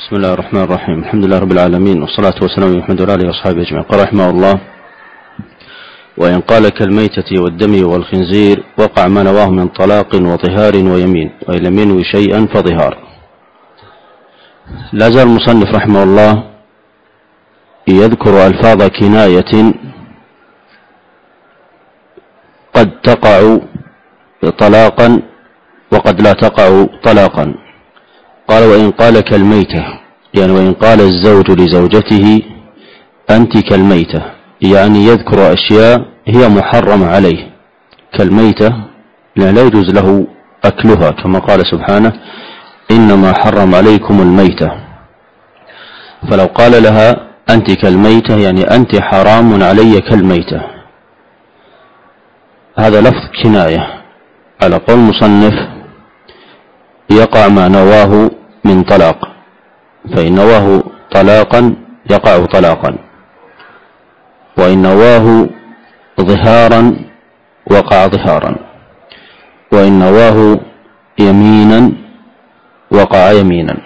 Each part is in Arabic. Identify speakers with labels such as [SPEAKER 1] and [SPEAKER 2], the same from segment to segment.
[SPEAKER 1] بسم الله الرحمن الرحيم الحمد لله رب العالمين والصلاة والسلام على محمد وعلى آله وأصحابه أجمعين قال رحمه الله وإن قال كالميتة والدم والخنزير وقع ما نواه من طلاق وطهار ويمين وإن لم ينوي شيئا فظهار لا زال المصنف رحمه الله يذكر ألفاظ كناية قد تقع طلاقا وقد لا تقع طلاقا قال وإن قال كالميتة يعني وإن قال الزوج لزوجته أنت كالميتة يعني يذكر أشياء هي محرمة عليه. كالميتة لا, يجوز له أكلها كما قال سبحانه إنما حرم عليكم الميتة. فلو قال لها أنت كالميتة يعني أنت حرام علي كالميتة. هذا لفظ كناية. على قول مصنف يقع ما نواه من طلاق فإن نواه طلاقا يقع طلاقا. وإن نواه ظهارا وقع ظهارا. وإن نواه يمينا وقع يمينا.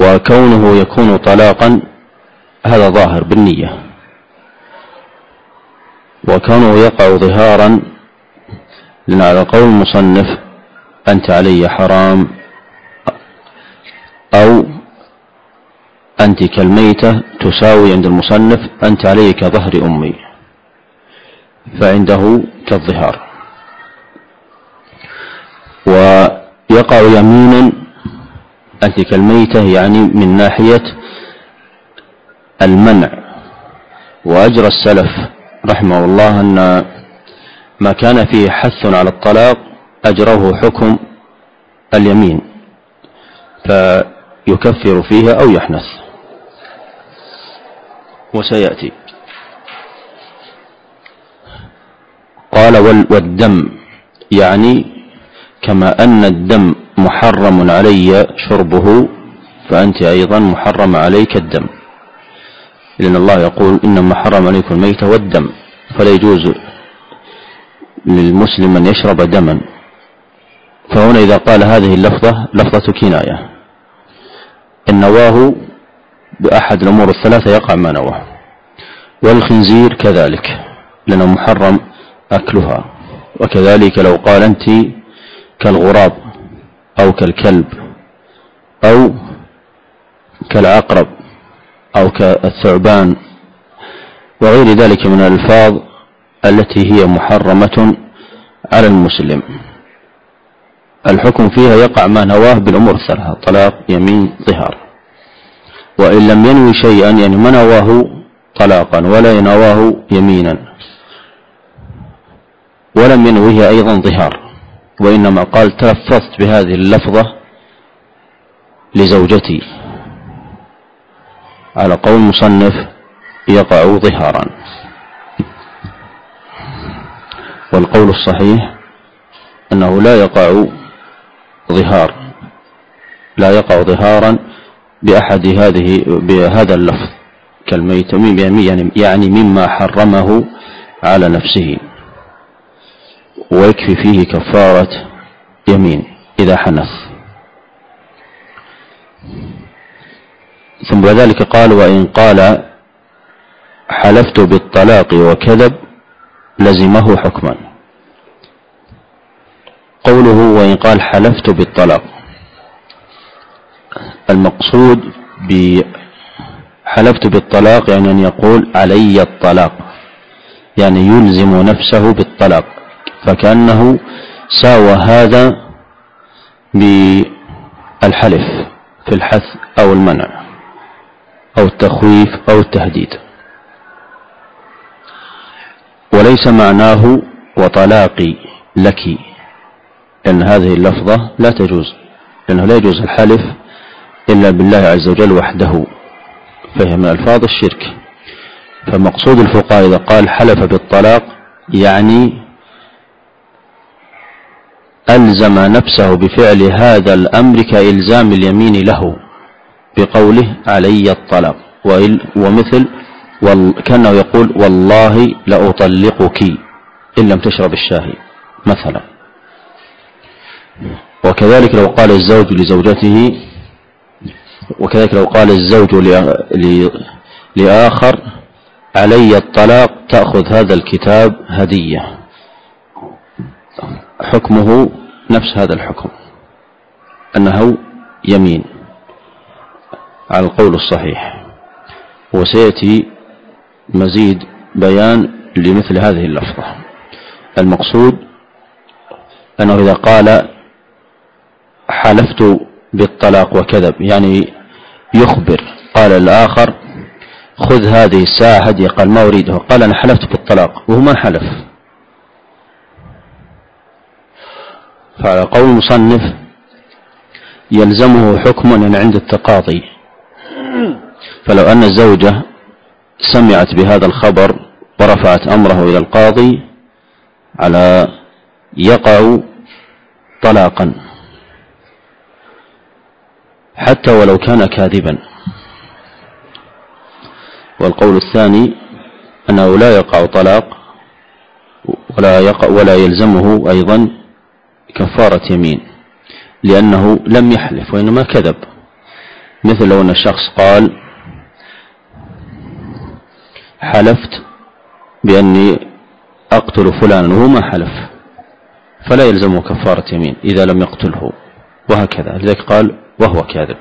[SPEAKER 1] وكونه يكون طلاقا هذا ظاهر بالنية. وكونه يقع ظهارا لأن على قول المصنف أنت علي حرام أو أنت كالميتة تساوي عند المصنف أنت علي كظهر أمي فعنده كالظهار. ويقع يمينا أنت كالميتة يعني من ناحية المنع. وأجرى السلف رحمه الله أن ما كان فيه حث على الطلاق أجروه حكم اليمين فيكفر فيها أو يحنث. وسيأتي. قال والدم يعني كما أن الدم محرم علي شربه فأنت أيضا محرم عليك الدم. لأن الله يقول إنما حرم عليكم الميت والدم فلا يجوز للمسلم أن يشرب دما. فهنا إذا قال هذه اللفظة لفظة كناية. إن نواه بأحد الأمور الثلاثة يقع ما نواه. والخنزير كذلك لأنه محرم أكلها. وكذلك لو قال أنت كالغراب أو كالكلب أو كالعقرب أو كالثعبان وغير ذلك من الألفاظ التي هي محرمة على المسلم. الحكم فيها يقع ما نواه بالأمور الثلاثة طلاق يمين ظهار. وإن لم ينوي شيئا يعني ما نواه طلاقا ولا نواه يمينا. ولم ينويه أيضا ظهار. وإنما قال تلفظت بهذه اللفظة لزوجتي. على قول مصنف يقع ظهارا. والقول الصحيح أنه لا يقع ظهار لا يقع ظهارا بأحد هذه بهذا اللفظ كالميت يعني يعني مما حرمه على نفسه ويكفي فيه كفارة يمين إذا حنث. ثم ذلك قال وإن قال حلفت بالطلاق وكذب لزمه حكما. قوله وإن قال حلفت بالطلاق. المقصود بحلفت بالطلاق يعني أن يقول علي الطلاق. يعني يلزم نفسه بالطلاق. فكأنه ساوى هذا بالحلف في الحث أو المنع أو التخويف أو التهديد. وليس معناه وطلاقي لك. لأن هذه اللفظة لا تجوز لأنه لا يجوز الحلف إلا بالله عز وجل وحده فهي من ألفاظ الشرك. فمقصود الفقهاء إذا قال حلف بالطلاق يعني ألزم نفسه بفعل هذا الأمر كإلزام اليمين له بقوله علي الطلاق ومثل كأنه يقول والله لأطلقك إن لم تشرب الشاهي مثلا. وكذلك لو قال الزوج لزوجته وكذلك لو قال الزوج لآخر علي الطلاق تأخذ هذا الكتاب هدية. حكمه نفس هذا الحكم. أنه يمين على القول الصحيح. وسيأتي مزيد بيان لمثل هذه اللفظة. المقصود أنه إذا قال حلفت بالطلاق وكذب يعني يخبر قال الآخر خذ هذه الساعة هدية قال ما أريدها قال أنا حلفت بالطلاق وهو ما حلف فعلى قول المصنف يلزمه حكم عند التقاضي. فلو أن الزوجة سمعت بهذا الخبر ورفعت أمره إلى القاضي على يقع طلاقا. حتى ولو كان كاذبا. والقول الثاني أنه لا يقع طلاق ولا يقع ولا يلزمه أيضا كفارة يمين لأنه لم يحلف وإنما كذب. مثل لو أن الشخص قال حلفت بأني أقتل فلانا وهو ما حلف. فلا يلزمه كفارة يمين إذا لم يقتله وهكذا. لذلك قال وهو كاذب.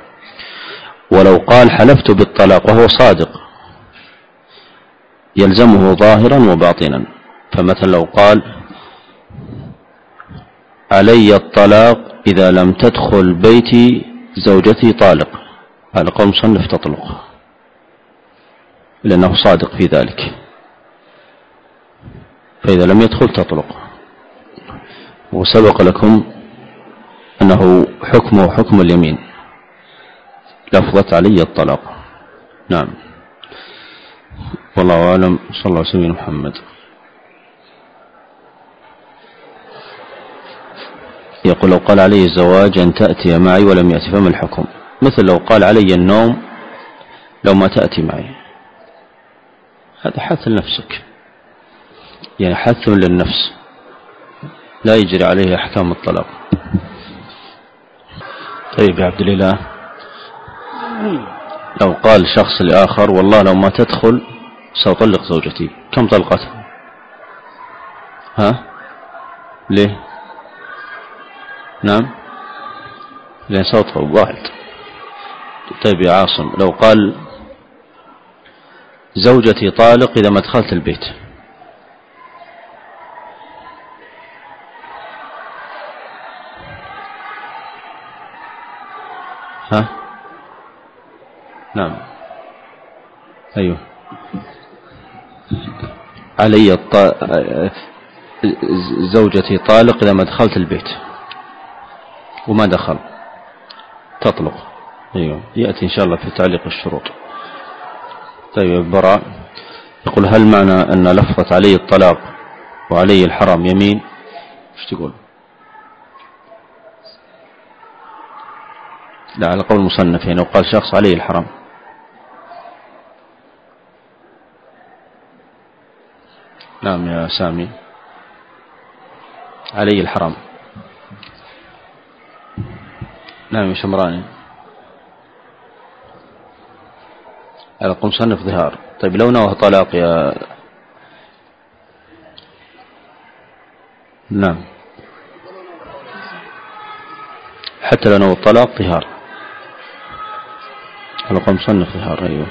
[SPEAKER 1] ولو قال حلفت بالطلاق وهو صادق يلزمه ظاهرا وباطنا. فمثلا لو قال علي الطلاق إذا لم تدخل بيتي زوجتي طالق. على قول مصنف تطلق. لأنه صادق في ذلك. فإذا لم يدخل تطلق. وسبق لكم أنه حكمه حكم اليمين. لفظة علي الطلاق. نعم. والله أعلم. صلى الله عليه محمد. يقول لو قال علي الزواج أن تأتي معي ولم يأتي فما الحكم؟ مثل لو قال علي النوم لو ما تأتي معي. هذا حث لنفسك. يعني حث للنفس. لا يجري عليه أحكام الطلاق. طيب يا عبد الإله. لو قال شخص لآخر والله لو ما تدخل سأطلق زوجتي. كم طلقت؟ ها؟ ليه؟ نعم؟ لأن صوته واحد. طيب يا عاصم لو قال زوجتي طالق إذا ما دخلت البيت. ها؟ نعم. أيوه. علي الط... زوجتي طالق إذا ما دخلت البيت. وما دخل. تطلق. أيوه. يأتي إن شاء الله في تعليق الشروط. طيب براء يقول هل معنى أن لفظة علي الطلاق وعلي الحرام يمين؟ إيش تقول؟ لا على قول المصنف يعني وقال شخص عليه الحرام. نعم يا سامي. علي الحرام. نعم يا شمراني. على مصنف ظهار. طيب لو نوى طلاق يا نعم. حتى لو نوى الطلاق طهار على مصنف ظهار أيوه.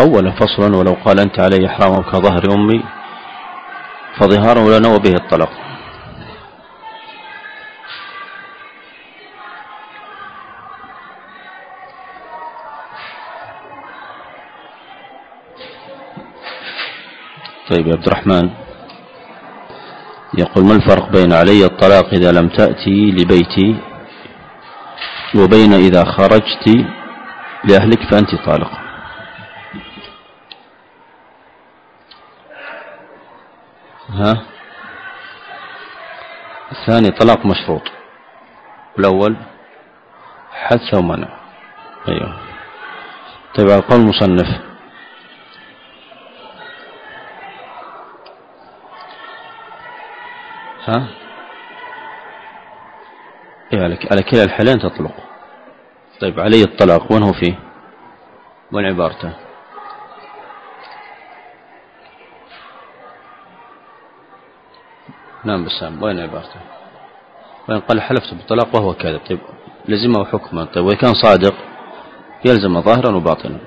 [SPEAKER 1] أولا فصلا ولو قال أنت علي حرام كظهر أمي فظهارا ولا نوى به الطلاق. طيب يا عبد الرحمن. يقول ما الفرق بين علي الطلاق إذا لم تأتي لبيتي وبين إذا خرجت لأهلك فأنت طالق؟ ها؟ الثاني طلاق مشروط. الأول حث ومنع. أيوه. طيب على قول المصنف ها؟ إيه على كلا الحالين تطلق. طيب علي الطلاق وين هو فيه؟ وين عبارته؟ نعم بسام وين عبارته؟ وين قال حلفت بالطلاق وهو كاذب. طيب لزمه حكما. طيب وإذا كان صادق يلزم ظاهرا وباطنا.